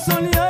soleil